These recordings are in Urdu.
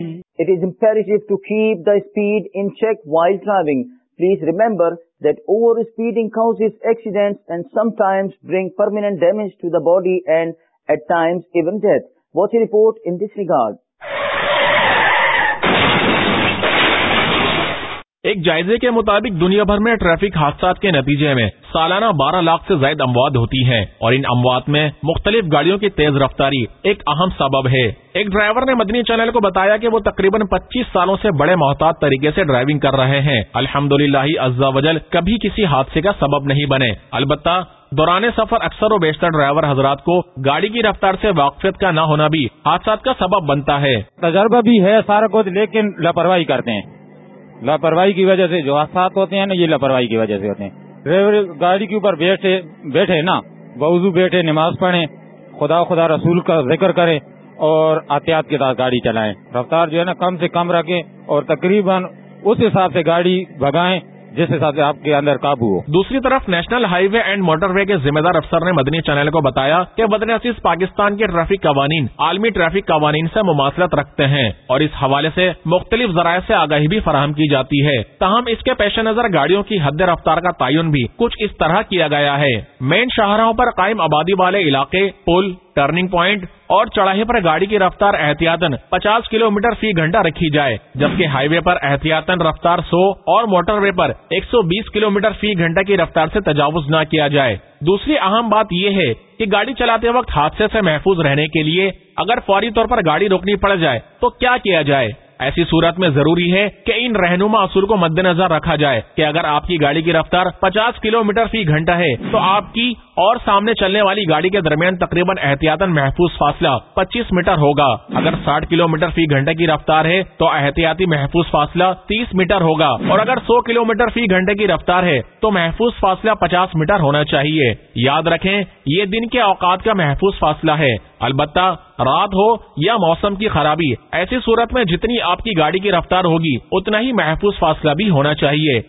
It is imperative to keep the speed in check while driving. Please remember that overspeeding causes accidents and sometimes bring permanent damage to the body and at times even death. Watch a report in this regard. ایک جائزے کے مطابق دنیا بھر میں ٹریفک حادثات کے نتیجے میں سالانہ بارہ لاکھ سے زائد اموات ہوتی ہیں اور ان اموات میں مختلف گاڑیوں کی تیز رفتاری ایک اہم سبب ہے ایک ڈرائیور نے مدنی چینل کو بتایا کہ وہ تقریباً پچیس سالوں سے بڑے محتاط طریقے سے ڈرائیونگ کر رہے ہیں الحمد للہ ازا وجل کبھی کسی حادثے کا سبب نہیں بنے البتہ دوران سفر اکثر و بیشتر ڈرائیور حضرات کو گاڑی کی رفتار سے واقفیت کا نہ ہونا بھی حادثات کا سبب بنتا ہے تجربہ بھی ہے سارا کچھ لیکن لاپرواہی کرتے ہیں لاپرواہی کی وجہ سے جو حادثات ہوتے ہیں نا یہ لاپرواہی کی وجہ سے ہوتے ہیں ڈرائیور گاڑی کے اوپر بیٹھے بیٹھے نا بوضو بیٹھے نماز پڑھے خدا خدا رسول کا ذکر کرے اور احتیاط کے ساتھ گاڑی چلائیں رفتار جو ہے نا کم سے کم رکھیں اور تقریباً اس حساب سے گاڑی بھگائیں جس حساب سے آپ کے اندر قابو ہو دوسری طرف national highway and motorway کے ذمہ دار افسر نے مدنی چینل کو بتایا کہ عزیز پاکستان کے ٹریفک قوانین عالمی ٹریفک قوانین سے مماثلت رکھتے ہیں اور اس حوالے سے مختلف ذرائع سے آگاہی بھی فراہم کی جاتی ہے تاہم اس کے پیش نظر گاڑیوں کی حد رفتار کا تعین بھی کچھ اس طرح کیا گیا ہے مین شہروں پر قائم آبادی والے علاقے پل ٹرننگ پوائنٹ اور چڑھائی پر گاڑی کی رفتار احتیاطن پچاس کلو میٹر فی گھنٹہ رکھی جائے جبکہ ہائی وے پر احتیاطن رفتار سو اور موٹر وے پر ایک سو بیس کلو میٹر فی گھنٹہ کی رفتار سے تجاوز نہ کیا جائے دوسری اہم بات یہ ہے کہ گاڑی چلاتے وقت حادثے سے محفوظ رہنے کے لیے اگر فوری طور پر گاڑی روکنی پڑ جائے تو کیا کیا جائے ایسی صورت میں ضروری ہے کہ ان رہنما اصول کو مد نظر رکھا جائے کہ اگر آپ کی گاڑی کی رفتار پچاس کلو میٹر فی گھنٹہ ہے تو آپ کی اور سامنے چلنے والی گاڑی کے درمیان تقریباً احتیاط محفوظ فاصلہ پچیس میٹر ہوگا اگر ساٹھ کلو میٹر فی گھنٹے کی رفتار ہے تو احتیاطی محفوظ فاصلہ تیس میٹر ہوگا اور اگر سو کلو میٹر فی گھنٹے کی رفتار ہے تو محفوظ فاصلہ پچاس میٹر ہونا چاہیے یاد رکھیں یہ دن کے اوقات کا محفوظ فاصلہ ہے البتہ رات ہو یا موسم کی خرابی ایسی صورت میں جتنی آپ کی گاڑی کی رفتار ہوگی اتنا ہی محفوظ فاصلہ بھی ہونا چاہیے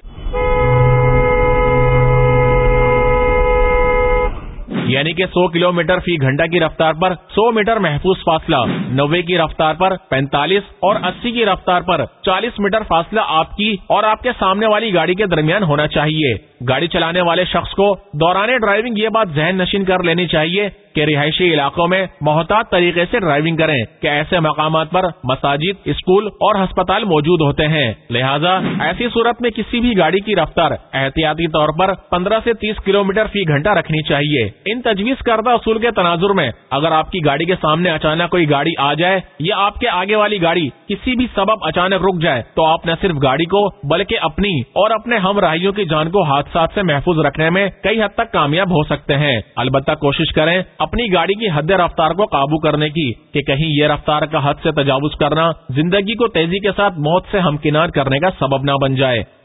یعنی کہ سو کلو میٹر فی گھنٹہ کی رفتار پر سو میٹر محفوظ فاصلہ نوے کی رفتار پر پینتالیس اور اسی کی رفتار پر چالیس میٹر فاصلہ آپ کی اور آپ کے سامنے والی گاڑی کے درمیان ہونا چاہیے گاڑی چلانے والے شخص کو دوران ڈرائیونگ یہ بات ذہن نشین کر لینی چاہیے کہ رہائشی علاقوں میں محتاط طریقے سے ڈرائیونگ کریں کہ ایسے مقامات پر مساجد اسکول اور ہسپتال موجود ہوتے ہیں لہٰذا ایسی صورت میں کسی بھی گاڑی کی رفتار احتیاطی طور پر پندرہ سے تیس کلو میٹر فی گھنٹہ رکھنی چاہیے ان تجویز کردہ اصول کے تناظر میں اگر آپ کی گاڑی کے سامنے اچانک کوئی گاڑی آ جائے یا آپ کے آگے والی گاڑی کسی بھی سبب اچانک رک جائے تو آپ نہ صرف گاڑی کو بلکہ اپنی اور اپنے ہم راہیوں کی جان کو ہاتھ حادثات سے محفوظ رکھنے میں کئی حد تک کامیاب ہو سکتے ہیں البتہ کوشش کریں اپنی گاڑی کی حد رفتار کو قابو کرنے کی کہ کہیں یہ رفتار کا حد سے تجاوز کرنا زندگی کو تیزی کے ساتھ موت سے ہمکنار کرنے کا سبب نہ بن جائے